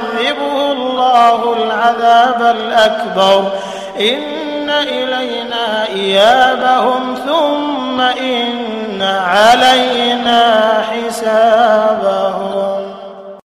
فيعذبه الله العذاب الأكبر. إن إلينا إيابهم ثم إن علينا حسابهم.